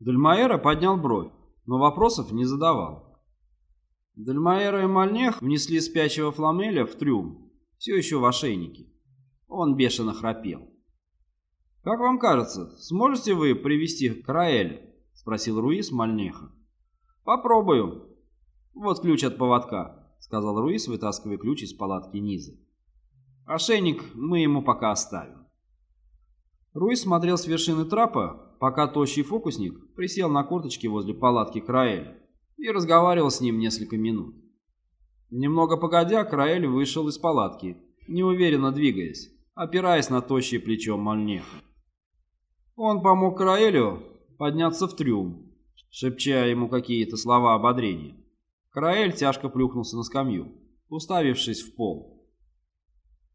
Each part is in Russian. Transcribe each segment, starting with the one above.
Дельмаэра поднял бровь, но вопросов не задавал. Дельмаэра и Мальнех внесли спящего Фламеля в трюм, все еще в ошейнике. Он бешено храпел. «Как вам кажется, сможете вы привести Краэля?» — спросил Руис Мальнеха. «Попробую. Вот ключ от поводка», — сказал Руис, вытаскивая ключ из палатки Низы. «Ошейник мы ему пока оставим». Руис смотрел с вершины трапа, пока тощий фокусник присел на корточки возле палатки Краэля и разговаривал с ним несколько минут. Немного погодя, Краэль вышел из палатки, неуверенно двигаясь, опираясь на тощее плечо Мальнеха. Он помог Краэлю подняться в трюм, шепча ему какие-то слова ободрения. Краэль тяжко плюхнулся на скамью, уставившись в пол.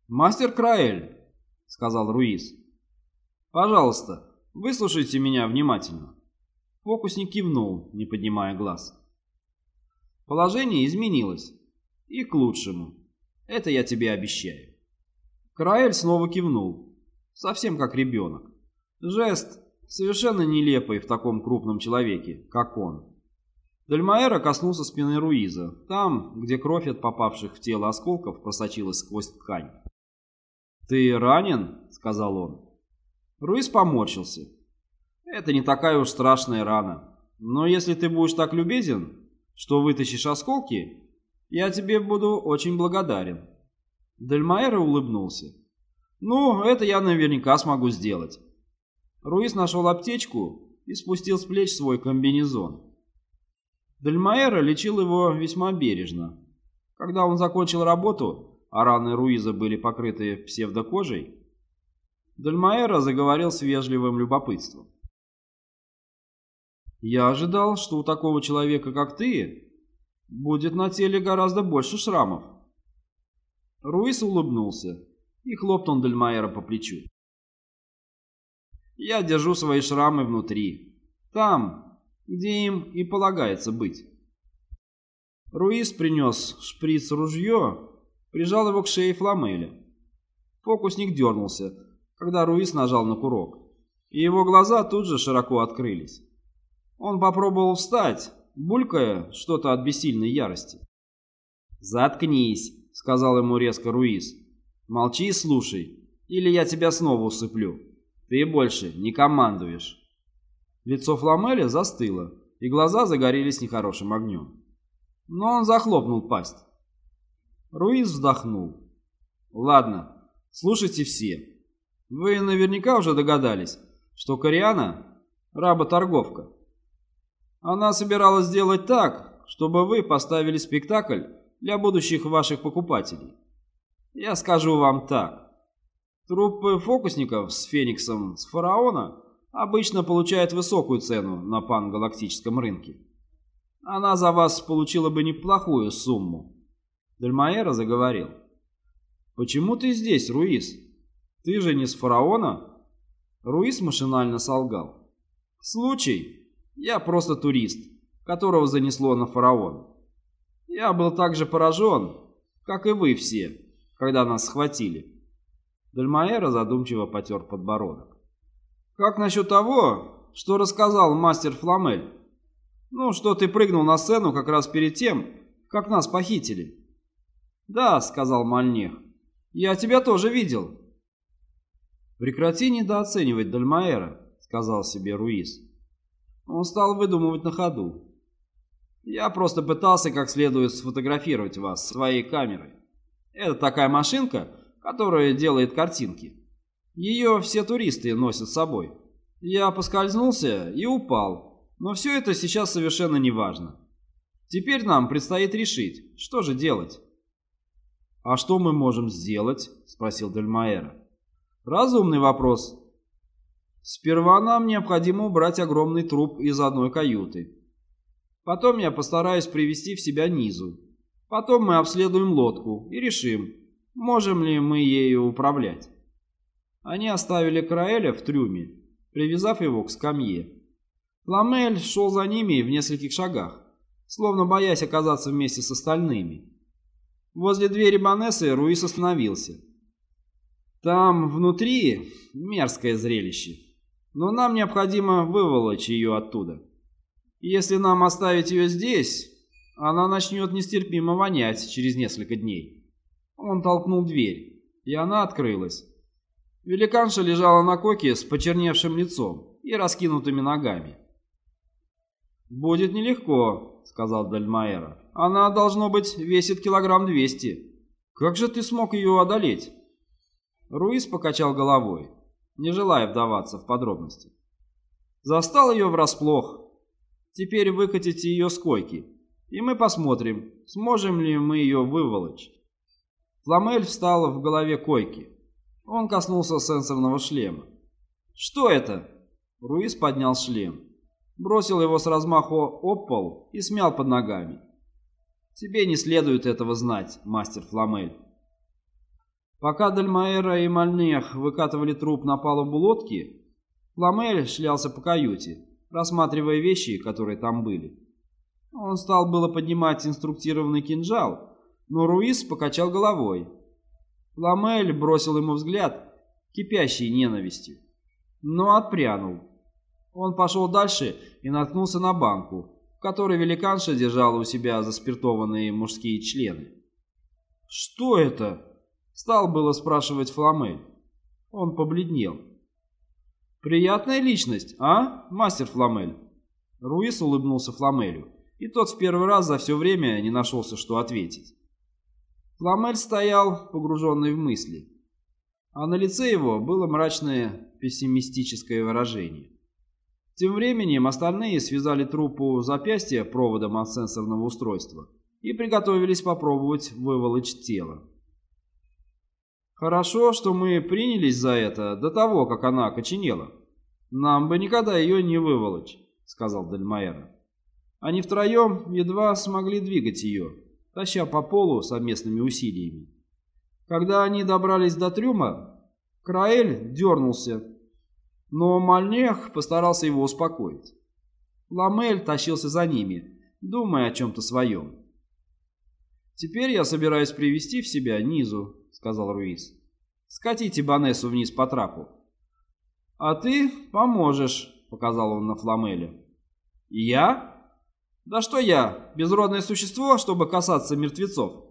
«Мастер Краэль», — сказал Руис, — «пожалуйста, выслушайте меня внимательно». Фокусник кивнул, не поднимая глаз. Положение изменилось. И к лучшему. Это я тебе обещаю. Краэль снова кивнул. Совсем как ребенок. Жест совершенно нелепый в таком крупном человеке, как он. Дальмаэра коснулся спины Руиза, там, где кровь от попавших в тело осколков просочилась сквозь ткань. «Ты ранен?» — сказал он. Руиз поморщился. «Это не такая уж страшная рана. Но если ты будешь так любезен, что вытащишь осколки, я тебе буду очень благодарен». Дельмайер улыбнулся. «Ну, это я наверняка смогу сделать». Руис нашел аптечку и спустил с плеч свой комбинезон. Дельмаэра лечил его весьма бережно. Когда он закончил работу, а раны Руиза были покрыты псевдокожей, Дельмаэра заговорил с вежливым любопытством. «Я ожидал, что у такого человека, как ты, будет на теле гораздо больше шрамов». Руис улыбнулся и хлопнул Дельмаэра по плечу. Я держу свои шрамы внутри. Там, где им и полагается быть. Руис принес шприц-ружье, прижал его к шее Фламеля. Фокусник дернулся, когда Руис нажал на курок, и его глаза тут же широко открылись. Он попробовал встать, булькая что-то от бессильной ярости. «Заткнись», — сказал ему резко Руис. «Молчи и слушай, или я тебя снова усыплю». Ты больше не командуешь. Лицо Фламеля застыло, и глаза загорелись нехорошим огнем. Но он захлопнул пасть. Руиз вздохнул. «Ладно, слушайте все. Вы наверняка уже догадались, что Кориана – работорговка. Она собиралась сделать так, чтобы вы поставили спектакль для будущих ваших покупателей. Я скажу вам так. Труппы фокусников с Фениксом с Фараона обычно получают высокую цену на пангалактическом рынке. Она за вас получила бы неплохую сумму. Дельмаэра заговорил. «Почему ты здесь, Руис? Ты же не с Фараона?» Руис машинально солгал. «Случай. Я просто турист, которого занесло на Фараон. Я был так же поражен, как и вы все, когда нас схватили. Дальмаэра задумчиво потер подбородок. «Как насчет того, что рассказал мастер Фламель? Ну, что ты прыгнул на сцену как раз перед тем, как нас похитили?» «Да», — сказал Мальнех, — «я тебя тоже видел». «Прекрати недооценивать Дальмаэра», — сказал себе Руис. Он стал выдумывать на ходу. «Я просто пытался как следует сфотографировать вас своей камерой. Это такая машинка, которая делает картинки. Ее все туристы носят с собой. Я поскользнулся и упал, но все это сейчас совершенно не важно. Теперь нам предстоит решить, что же делать. «А что мы можем сделать?» – спросил Дельмаэра. «Разумный вопрос. Сперва нам необходимо убрать огромный труп из одной каюты. Потом я постараюсь привести в себя низу. Потом мы обследуем лодку и решим, Можем ли мы ею управлять? Они оставили Краэля в трюме, привязав его к скамье. Ламель шел за ними в нескольких шагах, словно боясь оказаться вместе с остальными. Возле двери Банессы Руис остановился. Там внутри мерзкое зрелище. Но нам необходимо выволочь ее оттуда. Если нам оставить ее здесь, она начнет нестерпимо вонять через несколько дней. Он толкнул дверь, и она открылась. Великанша лежала на коке с почерневшим лицом и раскинутыми ногами. «Будет нелегко», — сказал Дальмаэра. «Она, должно быть, весит килограмм двести. Как же ты смог ее одолеть?» Руис покачал головой, не желая вдаваться в подробности. Застал ее врасплох. Теперь выкатите ее с койки, и мы посмотрим, сможем ли мы ее выволочь. Фламель встал в голове койки. Он коснулся сенсорного шлема. «Что это?» Руис поднял шлем, бросил его с размаху об пол и смял под ногами. «Тебе не следует этого знать, мастер Фламель». Пока Дальмаэра и Мальнех выкатывали труп на палубу лодки, Фламель шлялся по каюте, рассматривая вещи, которые там были. Он стал было поднимать инструктированный кинжал, но Руис покачал головой. Ламель бросил ему взгляд, кипящий ненавистью, но отпрянул. Он пошел дальше и наткнулся на банку, в которой великанша держала у себя заспиртованные мужские члены. «Что это?» — стал было спрашивать Фламель. Он побледнел. «Приятная личность, а, мастер Фламель?» Руис улыбнулся Фламелю, и тот в первый раз за все время не нашелся, что ответить. Фламель стоял, погруженный в мысли, а на лице его было мрачное пессимистическое выражение. Тем временем остальные связали трупу запястья проводом от сенсорного устройства и приготовились попробовать выволочь тело. Хорошо, что мы принялись за это до того, как она окоченела. Нам бы никогда ее не выволочь, сказал Дельмаэра. Они втроем едва смогли двигать ее, таща по полу совместными усилиями. Когда они добрались до трюма, Краэль дернулся, но Мальнех постарался его успокоить. Ламель тащился за ними, думая о чем-то своем. «Теперь я собираюсь привести в себя Низу», — сказал Руис. «Скатите Банессу вниз по трапу». «А ты поможешь», — показал он на Фламеле. «Я?» «Да что я, безродное существо, чтобы касаться мертвецов?»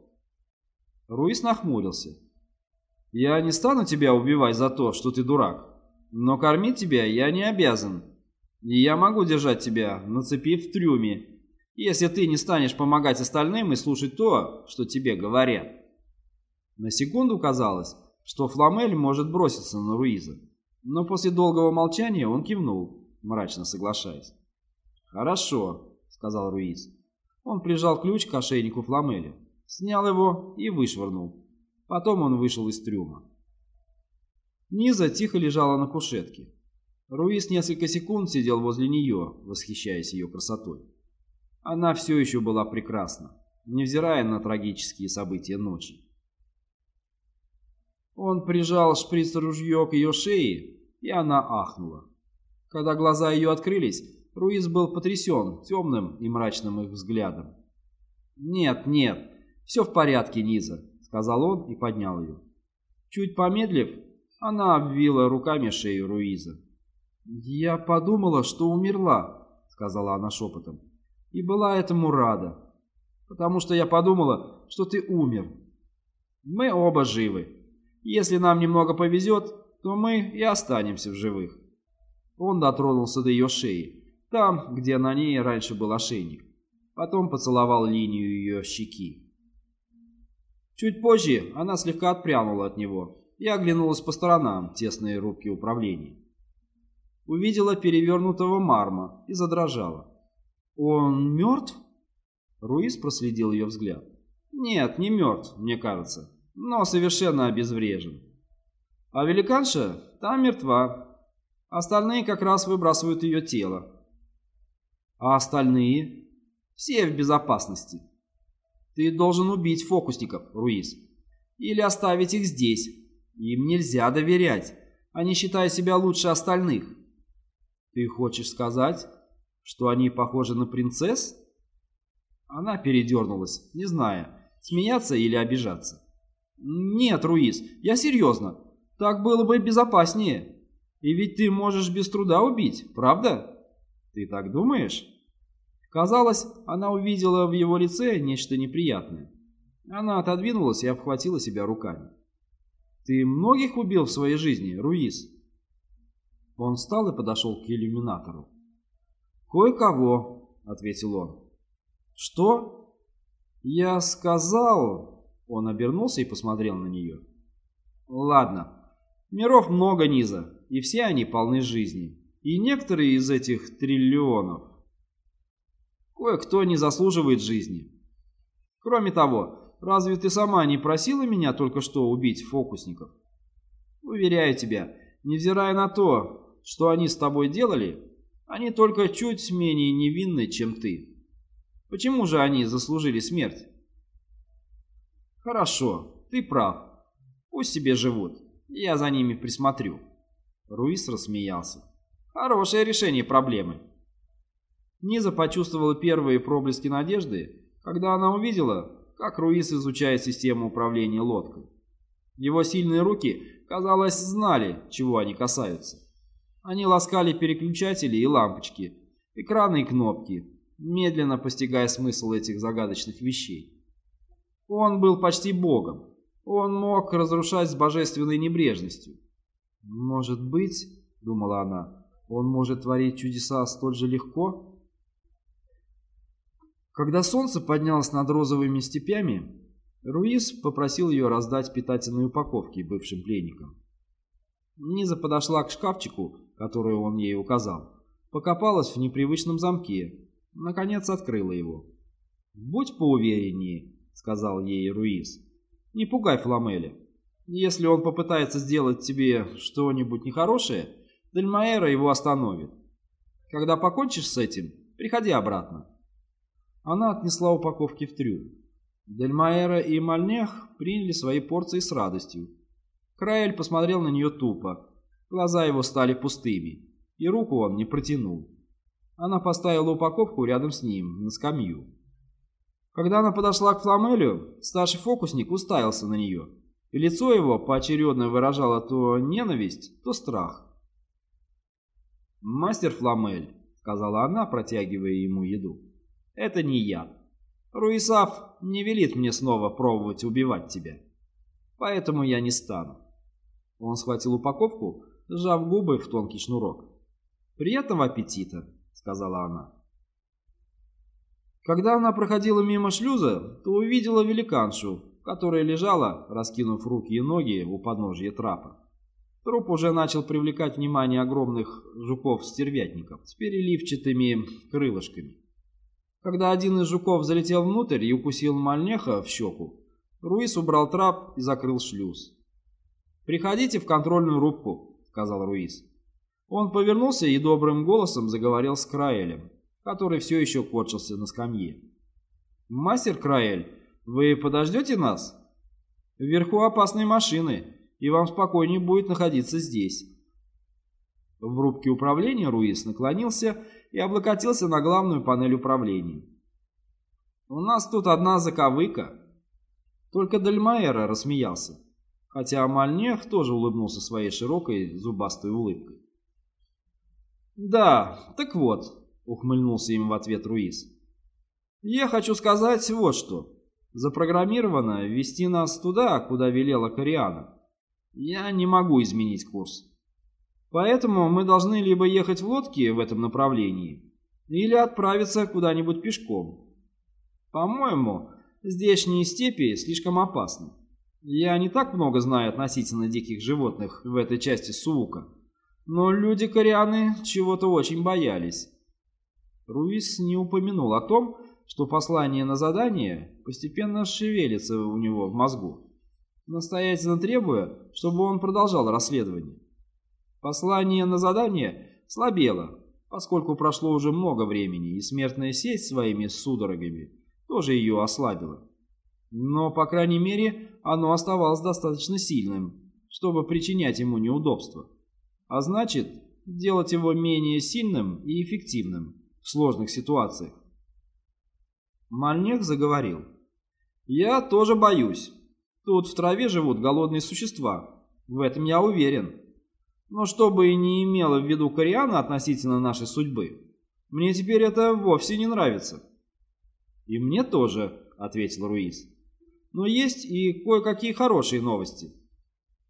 Руис нахмурился. «Я не стану тебя убивать за то, что ты дурак, но кормить тебя я не обязан, и я могу держать тебя на цепи в трюме, если ты не станешь помогать остальным и слушать то, что тебе говорят». На секунду казалось, что Фламель может броситься на Руиза, но после долгого молчания он кивнул, мрачно соглашаясь. «Хорошо», сказал Руиз. Он прижал ключ к ошейнику Фламеля, снял его и вышвырнул. Потом он вышел из трюма. Низа тихо лежала на кушетке. Руиз несколько секунд сидел возле нее, восхищаясь ее красотой. Она все еще была прекрасна, невзирая на трагические события ночи. Он прижал шприц-ружье к ее шее, и она ахнула. Когда глаза ее открылись, Руиз был потрясен темным и мрачным их взглядом. «Нет, нет, все в порядке, Низа», — сказал он и поднял ее. Чуть помедлив, она обвила руками шею Руиза. «Я подумала, что умерла», — сказала она шепотом, — «и была этому рада, потому что я подумала, что ты умер. Мы оба живы. Если нам немного повезет, то мы и останемся в живых». Он дотронулся до ее шеи там, где на ней раньше был ошейник. Потом поцеловал линию ее щеки. Чуть позже она слегка отпрянула от него и оглянулась по сторонам тесные рубки управления. Увидела перевернутого марма и задрожала. «Он мертв?» Руис проследил ее взгляд. «Нет, не мертв, мне кажется, но совершенно обезврежен. А великанша там мертва. Остальные как раз выбрасывают ее тело. А остальные? Все в безопасности. Ты должен убить фокусников, Руис. Или оставить их здесь. Им нельзя доверять. Они считают себя лучше остальных. Ты хочешь сказать, что они похожи на принцесс? Она передернулась, не зная, смеяться или обижаться. Нет, Руис, я серьезно. Так было бы безопаснее. И ведь ты можешь без труда убить, правда? Ты так думаешь? Казалось, она увидела в его лице нечто неприятное. Она отодвинулась и обхватила себя руками. «Ты многих убил в своей жизни, Руис?» Он встал и подошел к иллюминатору. «Кое-кого», — ответил он. «Что?» «Я сказал...» Он обернулся и посмотрел на нее. «Ладно. Миров много низа, и все они полны жизни. И некоторые из этих триллионов Кое-кто не заслуживает жизни. Кроме того, разве ты сама не просила меня только что убить фокусников? Уверяю тебя, невзирая на то, что они с тобой делали, они только чуть менее невинны, чем ты. Почему же они заслужили смерть? Хорошо, ты прав. Пусть себе живут. Я за ними присмотрю. Руис рассмеялся. Хорошее решение проблемы. Низа почувствовала первые проблески надежды, когда она увидела, как Руис изучает систему управления лодкой. Его сильные руки, казалось, знали, чего они касаются. Они ласкали переключатели и лампочки, экраны и кнопки, медленно постигая смысл этих загадочных вещей. Он был почти богом. Он мог разрушать с божественной небрежностью. «Может быть, — думала она, — он может творить чудеса столь же легко?» Когда солнце поднялось над розовыми степями, Руис попросил ее раздать питательные упаковки бывшим пленникам. Низа подошла к шкафчику, который он ей указал, покопалась в непривычном замке, наконец открыла его. «Будь поувереннее», — сказал ей Руис. «Не пугай Фламеля. Если он попытается сделать тебе что-нибудь нехорошее, Дельмаэра его остановит. Когда покончишь с этим, приходи обратно». Она отнесла упаковки в трюм. Дельмаэра и Мальнех приняли свои порции с радостью. Краэль посмотрел на нее тупо. Глаза его стали пустыми, и руку он не протянул. Она поставила упаковку рядом с ним, на скамью. Когда она подошла к Фламелю, старший фокусник уставился на нее, и лицо его поочередно выражало то ненависть, то страх. «Мастер Фламель», — сказала она, протягивая ему еду. Это не я. Руисав не велит мне снова пробовать убивать тебя. Поэтому я не стану. Он схватил упаковку, сжав губы в тонкий шнурок. «Приятного аппетита», — сказала она. Когда она проходила мимо шлюза, то увидела великаншу, которая лежала, раскинув руки и ноги у подножья трапа. Труп уже начал привлекать внимание огромных жуков-стервятников с переливчатыми крылышками. Когда один из жуков залетел внутрь и укусил Мальнеха в щеку, Руис убрал трап и закрыл шлюз. «Приходите в контрольную рубку», — сказал Руис. Он повернулся и добрым голосом заговорил с Краэлем, который все еще корчился на скамье. «Мастер Краэль, вы подождете нас? Вверху опасные машины, и вам спокойнее будет находиться здесь». В рубке управления Руис наклонился и облокотился на главную панель управления. «У нас тут одна заковыка». Только Дальмаэра рассмеялся, хотя Мальнех тоже улыбнулся своей широкой зубастой улыбкой. «Да, так вот», — ухмыльнулся им в ответ Руис. «Я хочу сказать вот что. Запрограммировано вести нас туда, куда велела Кориана. Я не могу изменить курс. Поэтому мы должны либо ехать в лодке в этом направлении, или отправиться куда-нибудь пешком. По-моему, здешние степи слишком опасны. Я не так много знаю относительно диких животных в этой части Суука, но люди-корианы чего-то очень боялись. Руис не упомянул о том, что послание на задание постепенно шевелится у него в мозгу, настоятельно требуя, чтобы он продолжал расследование. Послание на задание слабело, поскольку прошло уже много времени, и смертная сеть своими судорогами тоже ее ослабила. Но, по крайней мере, оно оставалось достаточно сильным, чтобы причинять ему неудобства. А значит, делать его менее сильным и эффективным в сложных ситуациях. Мальнех заговорил. «Я тоже боюсь. Тут в траве живут голодные существа. В этом я уверен. Но что бы и не имело в виду Кориана относительно нашей судьбы, мне теперь это вовсе не нравится. И мне тоже, ответил Руис. Но есть и кое-какие хорошие новости.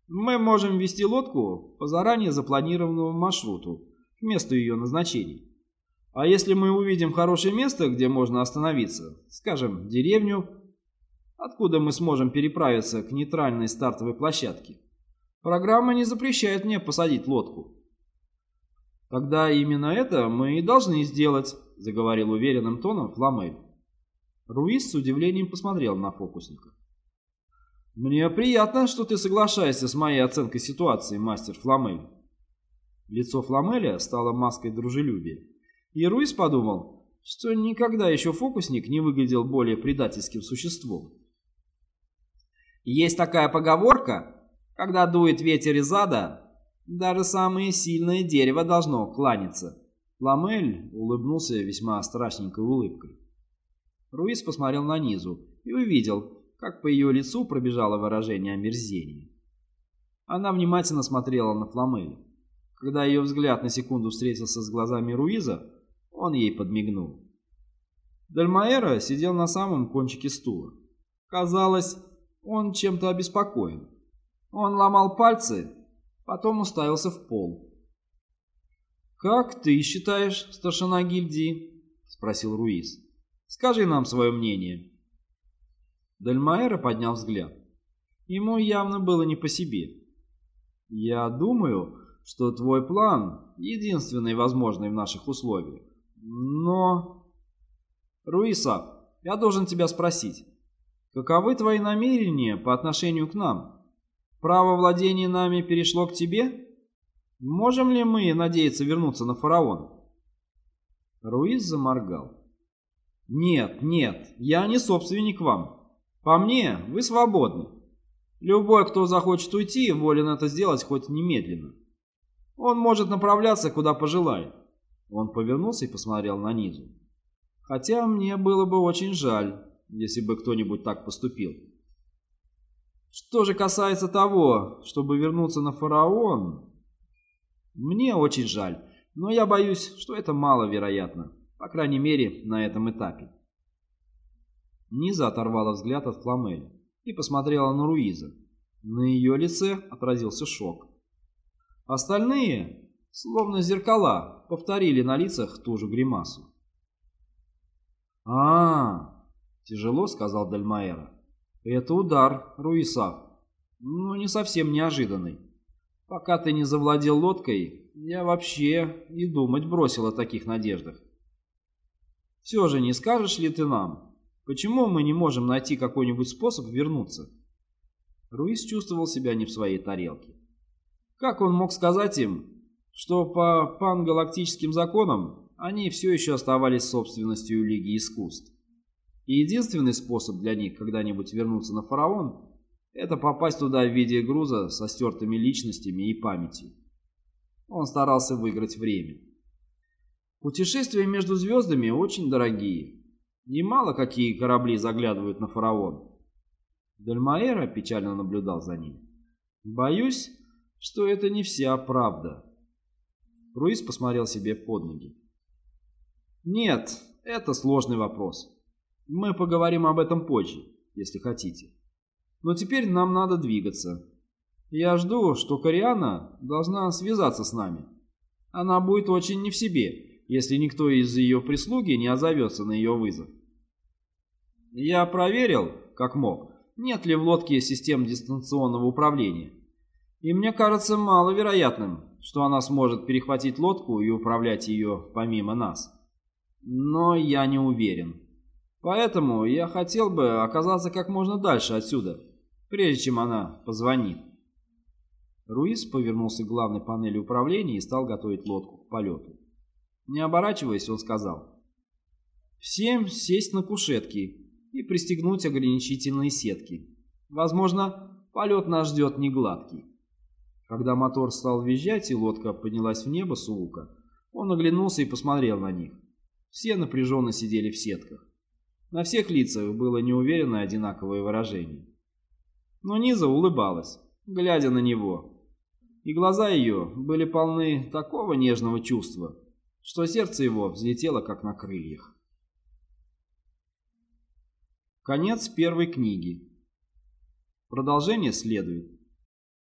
Мы можем вести лодку по заранее запланированному маршруту к месту ее назначения. А если мы увидим хорошее место, где можно остановиться, скажем, деревню, откуда мы сможем переправиться к нейтральной стартовой площадке, программа не запрещает мне посадить лодку. «Тогда именно это мы и должны сделать», — заговорил уверенным тоном Фламель. Руис с удивлением посмотрел на фокусника. «Мне приятно, что ты соглашаешься с моей оценкой ситуации, мастер Фламель». Лицо Фламеля стало маской дружелюбия, и Руис подумал, что никогда еще фокусник не выглядел более предательским существом. «Есть такая поговорка, когда дует ветер из ада, даже самое сильное дерево должно кланяться. Ламель улыбнулся весьма страшненькой улыбкой. Руис посмотрел на Низу и увидел, как по ее лицу пробежало выражение омерзения. Она внимательно смотрела на Фламеля. Когда ее взгляд на секунду встретился с глазами Руиза, он ей подмигнул. Дальмаэра сидел на самом кончике стула. Казалось, он чем-то обеспокоен. Он ломал пальцы потом уставился в пол. «Как ты считаешь, старшина гильдии?» — спросил Руис. «Скажи нам свое мнение». Дальмаэра поднял взгляд. Ему явно было не по себе. «Я думаю, что твой план единственный возможный в наших условиях. Но...» «Руиса, я должен тебя спросить, каковы твои намерения по отношению к нам?» Право владения нами перешло к тебе? Можем ли мы надеяться вернуться на фараон? Руиз заморгал. Нет, нет, я не собственник вам. По мне, вы свободны. Любой, кто захочет уйти, волен это сделать хоть немедленно. Он может направляться, куда пожелает. Он повернулся и посмотрел на низу. Хотя мне было бы очень жаль, если бы кто-нибудь так поступил. Что же касается того, чтобы вернуться на фараон, мне очень жаль, но я боюсь, что это маловероятно, по крайней мере, на этом этапе. Низа оторвала взгляд от Фламеля и посмотрела на Руиза. На ее лице отразился шок. Остальные, словно зеркала, повторили на лицах ту же гримасу. а, -а, -а тяжело сказал Дальмаэра. Это удар, Руисав. Но не совсем неожиданный. Пока ты не завладел лодкой, я вообще и думать бросил о таких надеждах. Все же не скажешь ли ты нам, почему мы не можем найти какой-нибудь способ вернуться? Руис чувствовал себя не в своей тарелке. Как он мог сказать им, что по пангалактическим законам они все еще оставались собственностью Лиги Искусств? И единственный способ для них когда-нибудь вернуться на фараон – это попасть туда в виде груза со стертыми личностями и памятью. Он старался выиграть время. Путешествия между звездами очень дорогие. Немало какие корабли заглядывают на фараон. Дальмаэра печально наблюдал за ним. Боюсь, что это не вся правда. Руис посмотрел себе под ноги. Нет, это сложный вопрос. Мы поговорим об этом позже, если хотите. Но теперь нам надо двигаться. Я жду, что Кориана должна связаться с нами. Она будет очень не в себе, если никто из ее прислуги не озовется на ее вызов. Я проверил, как мог, нет ли в лодке систем дистанционного управления. И мне кажется маловероятным, что она сможет перехватить лодку и управлять ее помимо нас. Но я не уверен. Поэтому я хотел бы оказаться как можно дальше отсюда, прежде чем она позвонит. Руис повернулся к главной панели управления и стал готовить лодку к полету. Не оборачиваясь, он сказал. «Всем сесть на кушетки и пристегнуть ограничительные сетки. Возможно, полет нас ждет негладкий». Когда мотор стал визжать и лодка поднялась в небо с улука, он оглянулся и посмотрел на них. Все напряженно сидели в сетках. На всех лицах было неуверенное одинаковое выражение. Но Низа улыбалась, глядя на него. и глаза ее были полны такого нежного чувства, что сердце его взлетело как на крыльях. Конец первой книги. Продолжение следует.